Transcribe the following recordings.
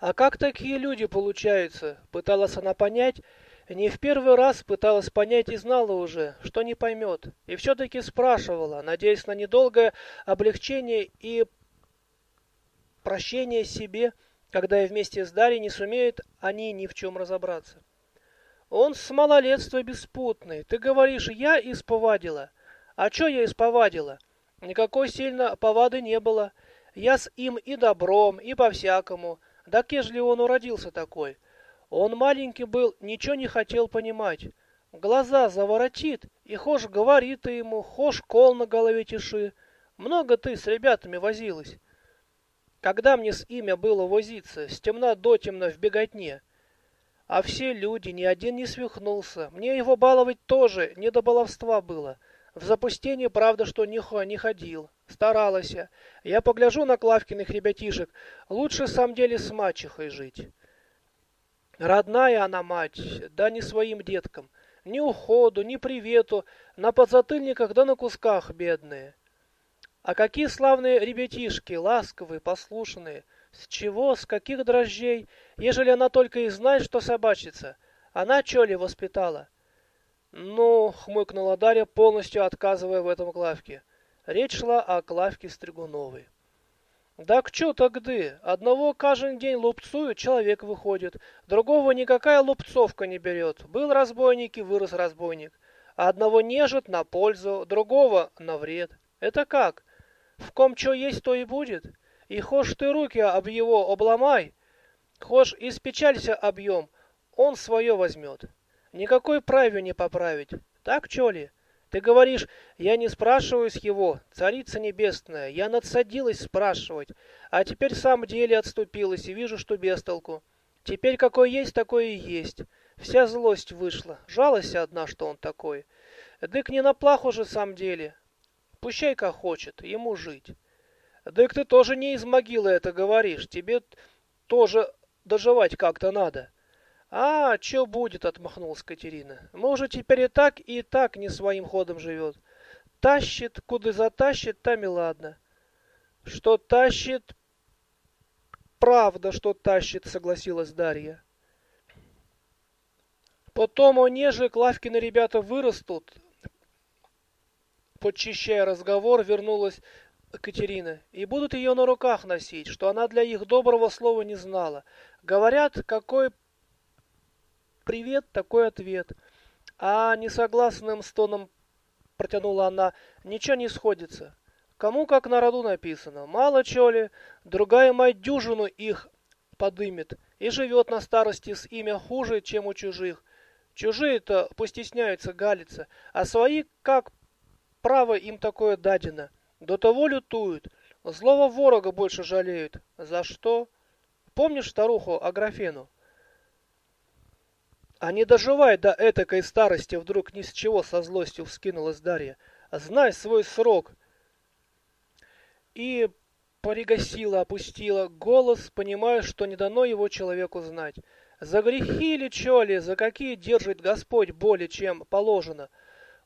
А как такие люди получаются? Пыталась она понять, не в первый раз пыталась понять и знала уже, что не поймет. И все-таки спрашивала, надеясь на недолгое облегчение и прощение себе, когда и вместе с Дарьей не сумеют они ни в чем разобраться. Он с малолетства беспутный. Ты говоришь, я исповадила. А что я исповадила? Никакой сильно повады не было. Я с им и добром, и по-всякому. Да кежели он уродился такой? Он маленький был, ничего не хотел понимать. Глаза заворотит, и хошь говорит ему, хошь кол на голове тиши. Много ты с ребятами возилась. Когда мне с имя было возиться, с темна до темна в беготне? А все люди, ни один не свихнулся. Мне его баловать тоже не до баловства было. В запустение, правда, что нихуя не ходил. Старалась я. Я погляжу на Клавкиных ребятишек. Лучше, сам деле, с мачехой жить. Родная она мать, да не своим деткам. Ни уходу, ни привету, на подзатыльниках да на кусках бедные. А какие славные ребятишки, ласковые, послушные. С чего, с каких дрожжей, ежели она только и знает, что собачица? Она чё ли воспитала? Ну, хмыкнула Дарья, полностью отказывая в этом Клавке. Речь шла о Клавке Стригуновой. Так чё тогда? Одного каждый день лупцуют, человек выходит. Другого никакая лупцовка не берет. Был разбойник и вырос разбойник. А одного нежит на пользу, другого на вред. Это как? В ком чё есть, то и будет. И хошь ты руки об его обломай, хошь испечалься объем, он свое возьмет. Никакой праве не поправить. Так, чё ли? Ты говоришь, я не спрашиваю с его, царица небесная, я надсадилась спрашивать, а теперь сам деле отступилась и вижу, что без толку. Теперь какой есть, такой и есть. Вся злость вышла, жалость одна, что он такой. Дык не на плаху же сам деле. Пущай как хочет, ему жить. Дык ты тоже не из могилы это говоришь, тебе тоже доживать как-то надо. А, что будет, отмахнулась Катерина. Может, теперь и так, и так не своим ходом живет. Тащит, куда затащит, там и ладно. Что тащит? Правда, что тащит, согласилась Дарья. Потом они же, Клавкины ребята вырастут. Подчищая разговор, вернулась Катерина, и будут ее на руках носить, что она для их доброго слова не знала. Говорят, какой привет, такой ответ. А несогласным стоном протянула она, ничего не сходится. Кому как на роду написано. Мало чё ли, другая мать дюжину их подымет и живет на старости с имя хуже, чем у чужих. Чужие-то постесняются галиться, а свои как право им такое дадено. До того лютуют, злого ворога больше жалеют. За что? Помнишь старуху Аграфену? А не доживай до этакой старости, вдруг ни с чего со злостью вскинулась Дарья. Знай свой срок. И порегосила, опустила голос, понимая, что не дано его человеку знать. За грехи ли, чё ли, за какие держит Господь более, чем положено?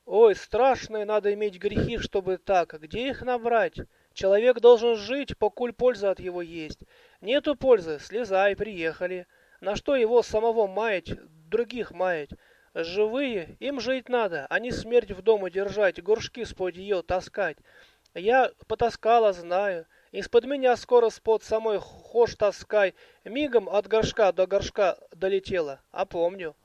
Ой, страшные надо иметь грехи, чтобы так. Где их набрать? Человек должен жить, покуль польза от его есть. Нету пользы, слезай, приехали. На что его самого маять, других маять? Живые, им жить надо, а не смерть в дома держать, горшки с-под ее таскать. Я потаскала, знаю. Из-под меня скоро спод самой хошь таскай. Мигом от горшка до горшка долетела, а помню.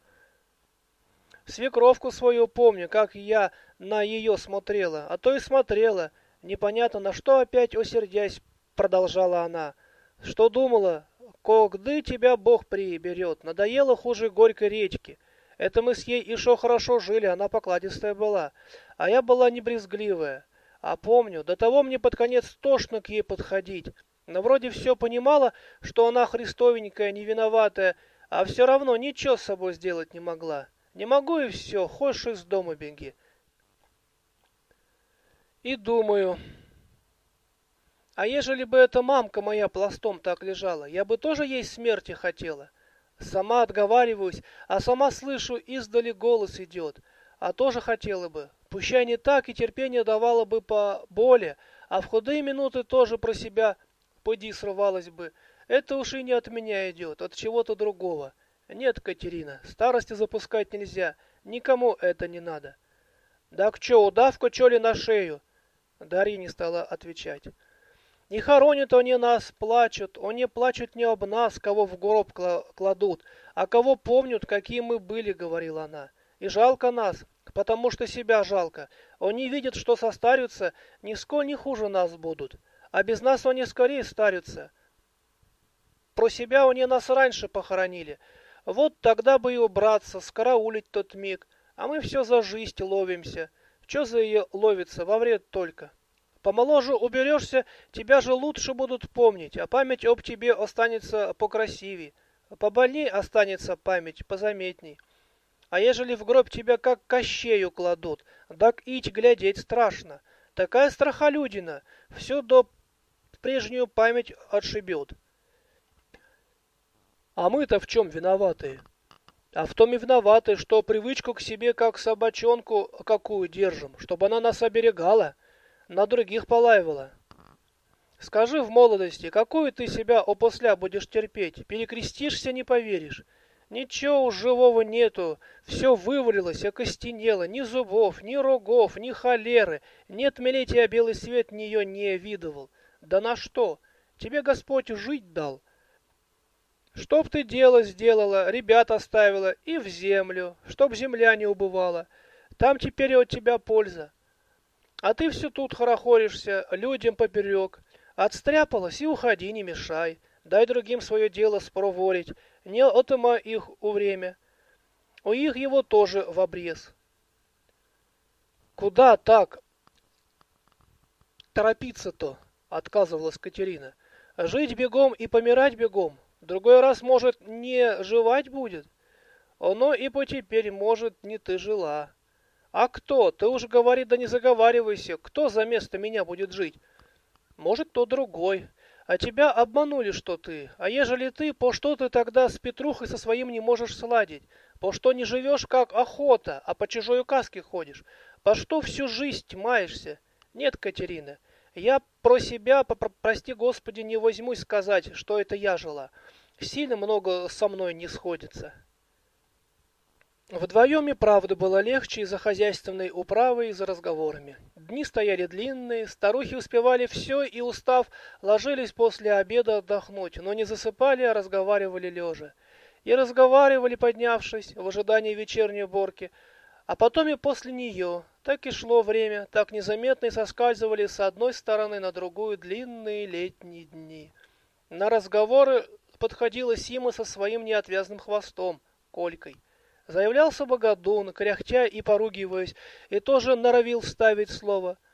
Свекровку свою помню, как я на ее смотрела, а то и смотрела. Непонятно на что опять осердясь, продолжала она. Что думала, когда тебя Бог приберет, надоело хуже горькой речки. Это мы с ей и шо хорошо жили, она покладистая была. А я была не брезгливая. А помню, до того мне под конец тошно к ей подходить. Но вроде все понимала, что она христовенькая, не виноватая, а все равно ничего с собой сделать не могла. Не могу и все, хочешь из дома беги. И думаю, а ежели бы эта мамка моя пластом так лежала, я бы тоже ей смерти хотела. Сама отговариваюсь, а сама слышу, издали голос идет. А тоже хотела бы. Пущай не так, и терпение давало бы по боли, а в худые минуты тоже про себя поди срывалась бы. Это уж и не от меня идет, от чего-то другого. Нет, Катерина, старости запускать нельзя, никому это не надо. Да к чё, удавку чё ли на шею? Дарья не стала отвечать. Не хоронят они нас, плачут, они плачут не об нас, кого в гроб кладут, а кого помнят, какие мы были, говорила она. И жалко нас, потому что себя жалко. Они видят, что состарятся, нисколько не хуже нас будут. А без нас они скорее старятся. Про себя они нас раньше похоронили. Вот тогда бы и убраться, скараулить тот миг. А мы все за жизнь ловимся. Че за ее ловится, во вред только. Помоложе уберешься, тебя же лучше будут помнить, а память об тебе останется покрасивей. Побольней останется память, позаметней. А ежели в гроб тебя как кощею кладут, так ить глядеть страшно. Такая страхолюдина, все до прежнюю память отшибет. А мы-то в чем виноваты? А в том и виноваты, что привычку к себе как собачонку какую держим, чтобы она нас оберегала, на других полаивала. Скажи в молодости, какую ты себя опосля будешь терпеть? Перекрестишься, не поверишь. Ничего уж живого нету, все вывалилось, окостенело, ни зубов, ни рогов, ни холеры. Нет милетия белый свет нее не видывал. Да на что? Тебе Господь жить дал. Чтоб ты дело сделала, ребят оставила и в землю, чтоб земля не убывала. Там теперь от тебя польза. А ты все тут хорохоришься, людям поперек. Отстряпалась и уходи, не мешай. Дай другим свое дело спроворить не отыма их у время. У их его тоже в обрез. Куда так торопиться-то? Отказывалась Катерина. Жить бегом и помирать бегом. Другой раз, может, не жевать будет. Оно и по теперь, может, не ты жила. А кто? Ты уж говори, да не заговаривайся. Кто за место меня будет жить? Может, кто другой. А тебя обманули, что ты. А ежели ты, по что ты тогда с Петрухой со своим не можешь сладить? По что не живешь, как охота, а по чужой указке ходишь? По что всю жизнь маешься? Нет, Катерина, я про себя, прости Господи, не возьмусь сказать, что это я жила. Сильно много со мной не сходится. Вдвоем и правда было легче из-за хозяйственной управы и за разговорами. Дни стояли длинные, старухи успевали все и, устав, ложились после обеда отдохнуть, но не засыпали, а разговаривали лежа. И разговаривали, поднявшись, в ожидании вечерней уборки, а потом и после нее. Так и шло время, так незаметно и соскальзывали с одной стороны на другую длинные летние дни. На разговоры подходила Сима со своим неотвязным хвостом, Колькой. Заявлялся Богодун, кряхтя и поругиваясь, и тоже норовил вставить слово —